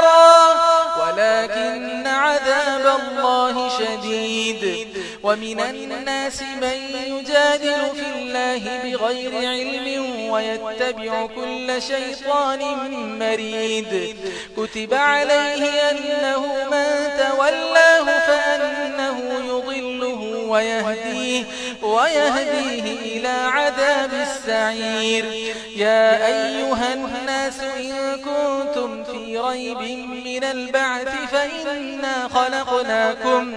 نارا ولكن عذاب الله شديد. ومن الناس من يجادل في الله بغير علم ويتبع كل شيطان مريد. كتب عليه أنه من تولاه فأنه يضله ويهديه, ويهديه إلى عذاب السعير. يا أيها الناس إن كنتم ريب من البعث فإنا خلقناكم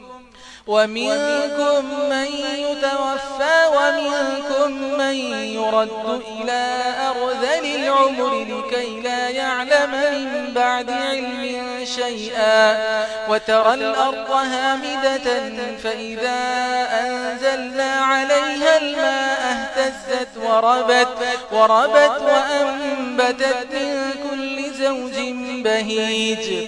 ومنكم من يتوفى ومنكم من يرد إلى أرذل العمر لكي لا يعلم من بعد علم شيئا وترى الأرض هامدة فإذا أنزلنا عليها الماء اهتزت وربت, وربت وأنبتت من كل زوج بهيج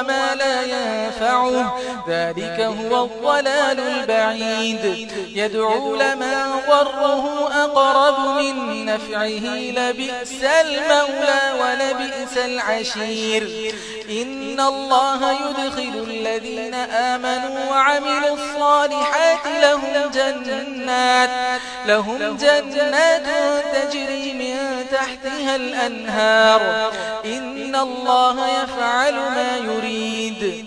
وما لا ينفعه. ذلك هو الضلال البعيد. يدعو لما ضره أقرب من نفعه. لبئس المولى ولبئس العشير. إن الله يدخل الذين آمنوا وعملوا الصالحات لهم جنات. لهم جنات تجري من تحتها الأنهار. إن إن الله يفعل ما يريد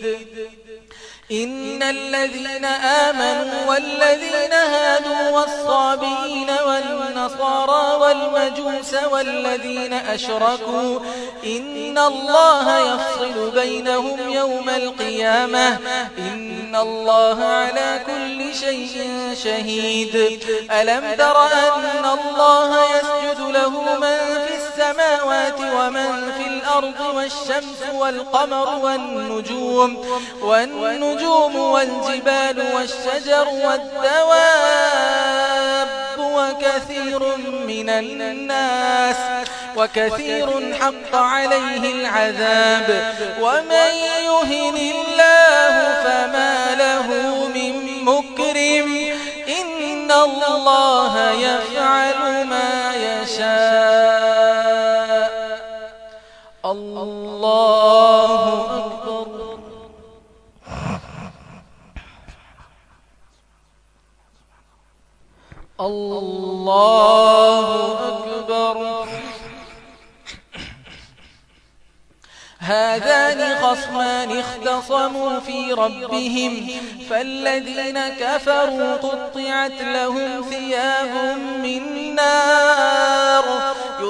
إن الذين آمنوا والذين هادوا والصابين والنصارى والمجوس والذين أشركوا إن الله يفصل بينهم يوم القيامة إن الله على كل شيء شهيد. ألم تر أن الله يسجد له من في السماوات ومن في الأرض والشمس والقمر والنجوم والنجوم والجبال والشجر والدواب وكثير من الناس وكثير حق عليه العذاب ومن يهن الله فما له من مكرم إن الله يفعل ما الله أكبر الله أكبر هذان خصمان اختصموا في ربهم فالذين كفروا قطعت لهم ثياب من نار.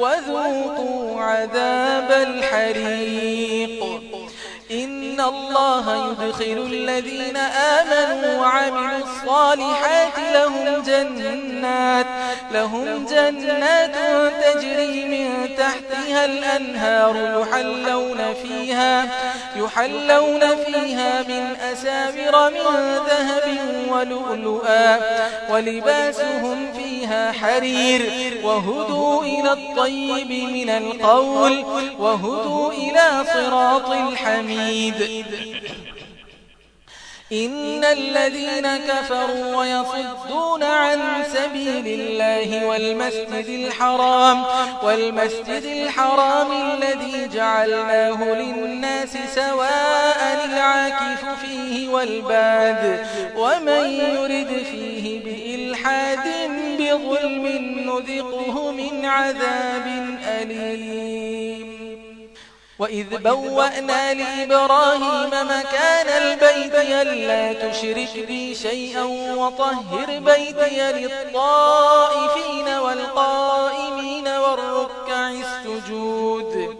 وذوقوا عذاب الحريق. إن الله يدخل الذين آمنوا وعملوا الصالحات لهم جنات لهم جنات تجري من تحتها الأنهار يحلون فيها يحلون فيها من أسابر من ذهب ولؤلؤا ولباسهم فيها حرير وهدوا إلى الطيب من القول وهدوا إلى صراط الحميد. إن الذين كفروا ويصدون عن سبيل الله والمسجد الحرام والمسجد الحرام الذي جعلناه للناس سواء العاكف فيه والباد ومن يرد فيه بظلم نذقه من عذاب أليم. وإذ بوأنا لإبراهيم مكان البيت يلا تشرك بي شيئا وطهر بيتي للطائفين والقائمين والركع السجود.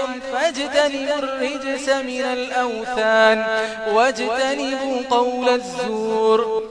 واجتنبوا الرجس من الأوثان واجتنبوا قول الزور.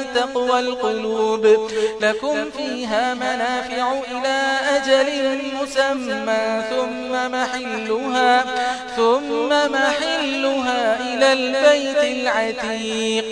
تقوى القلوب. لكم فيها منافع إلى أجل مسمى ثم محلها ثم محلها إلى البيت العتيق.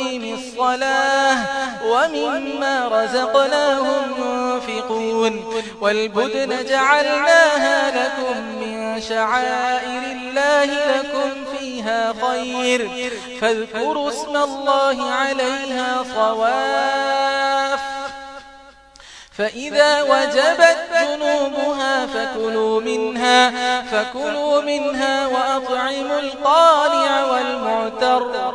وَيُقِيمِ الصَّلَاةَ وَمِمَّا رَزَقْنَاهُمْ يُنْفِقُونَ وَالْبُدْنَ جَعَلْنَاهَا لَكُمْ مِنْ شَعَائِرِ اللَّهِ لَكُمْ فيها خير فاذكروا اسم الله عليها صواف فإذا وجبت جنوبها فكلوا منها فكلوا منها وأطعموا القانع والمعتر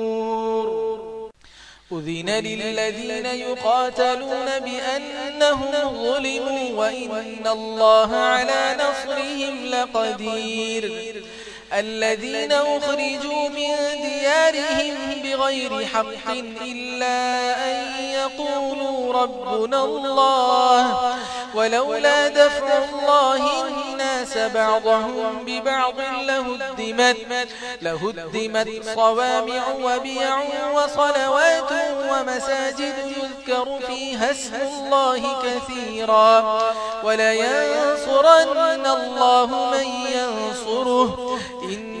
أذن للذين يقاتلون بأنهم ظلموا وإن الله على نصرهم لقدير. الذين أخرجوا من ديارهم بغير حق إلا أن يقولوا ربنا الله. ولولا دفع الله الناس بعضهم ببعض لهدمت, لهدمت صوامع وبيع وصلوات ومساجد يذكر فيها اسم الله كثيرا. ولا ينصرن الله من ينصره. إن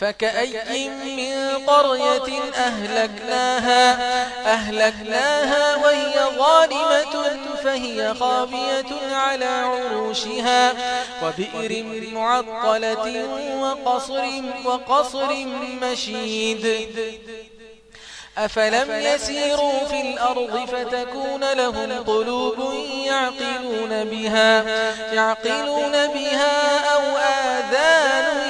فكأي من قرية أهلكناها, أهلكناها وهي ظالمة فهي خابية على عروشها وبئر معطلة وقصر, وقصر مشيد. أفلم يسيروا في الأرض فتكون لهم قلوب يعقلون بها, يعقلون بها أو آذان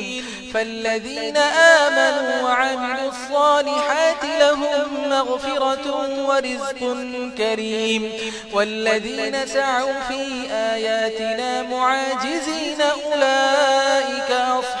فالذين آمنوا وعملوا الصالحات لهم مغفرة ورزق كريم والذين سعوا في آياتنا معاجزين أولئك أصحابهم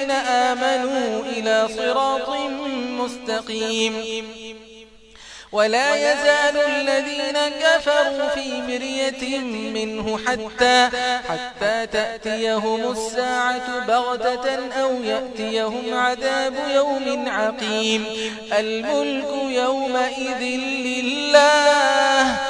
الذين آمنوا إلى صراط مستقيم. ولا يزال الذين كفروا في مرية منه حتى, حتى تأتيهم الساعة بغتة أو يأتيهم عذاب يوم عقيم. الملك يومئذ لله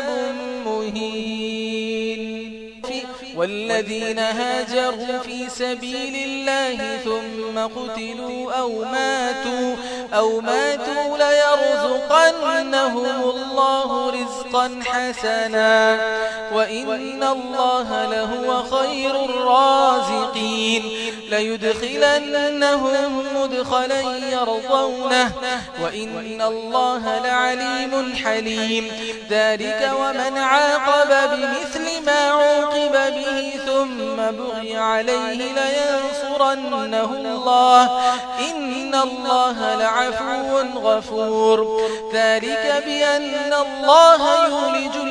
والذين هاجروا في سبيل الله ثم قتلوا أو ماتوا, أو ماتوا ليرزقنهم الله رزقا حسنا وإن الله لهو خير الرازقين ليدخلنهم مدخلا يرضونه وإن الله لعليم حليم ذلك ومن عاقب بمثل ما عوقب به به ثم بغي عليه لينصرنه الله. إن الله لعفو غفور. ذلك بأن الله يولج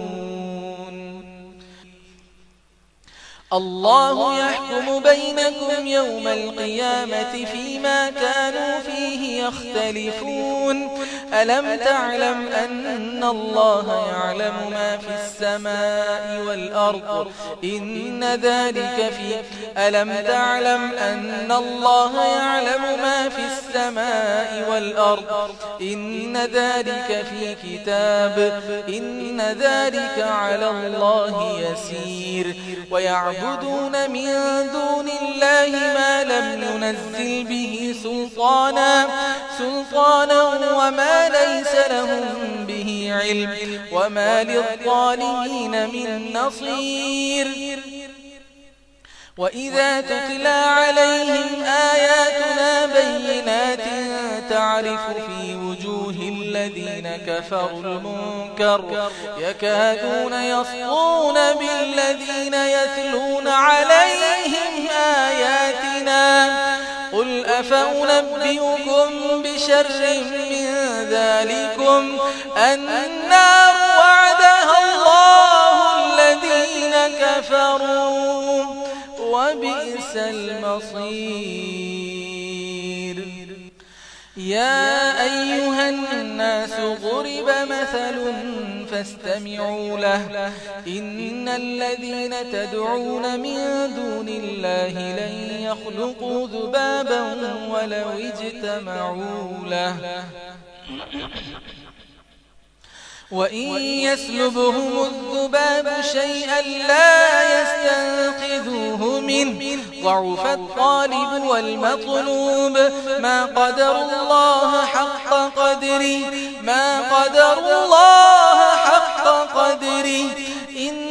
الله يحكم بينكم يوم القيامة فيما كانوا فيه يختلفون ألم تعلم أن الله يعلم ما في السماء والأرض إن ذلك في ألم تعلم أن الله يعلم ما في السماء والأرض إن ذلك في كتاب إن ذلك على الله يسير ويعلم يعبدون من دون الله ما لم ينزل به سلطانا, سلطانا وما ليس لهم به علم وما للظالمين من نصير. وإذا تتلى عليهم آياتنا بينات تعرف في وجودهم الذين كفروا المنكر يكادون يصطون بالذين يتلون عليهم آياتنا قل أفأنبئكم بشر من ذلكم النار وعدها الله الذين كفروا وبئس المصير يا أيها الناس غرب مثل فاستمعوا له. إن الذين تدعون من دون الله لن يخلقوا ذبابا ولو اجتمعوا له. وَإِن يَسْلُبْهُمُ الذُّبَابُ شَيْئًا لَّا يَسْتَنقِذُوهُ مِنْهُ ضَعُفَ الطَّالِبُ وَالْمَطْلُوبُ مَا قَدَرَ اللَّهُ حَقَّ قَدْرِهِ مَا قَدَرَ اللَّهُ حَقَّ قَدْرِهِ إِنَّ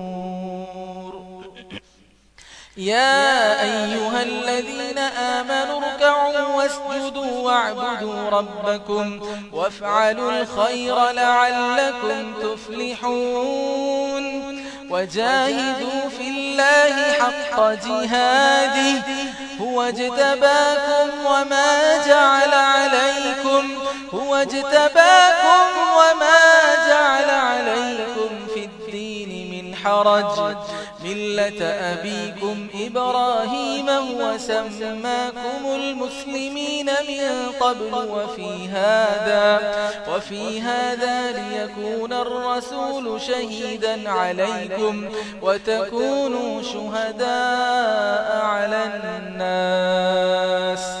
يا أيها الذين آمنوا اركعوا واسجدوا واعبدوا ربكم وافعلوا الخير لعلكم تفلحون وجاهدوا في الله حق جهاده هو اجتباكم وما جعل عليكم هو اجتباكم وما جعل عليكم حرج ملة أبيكم إبراهيم وسماكم المسلمين من قبل وفي هذا وفي هذا ليكون الرسول شهيدا عليكم وتكونوا شهداء على الناس.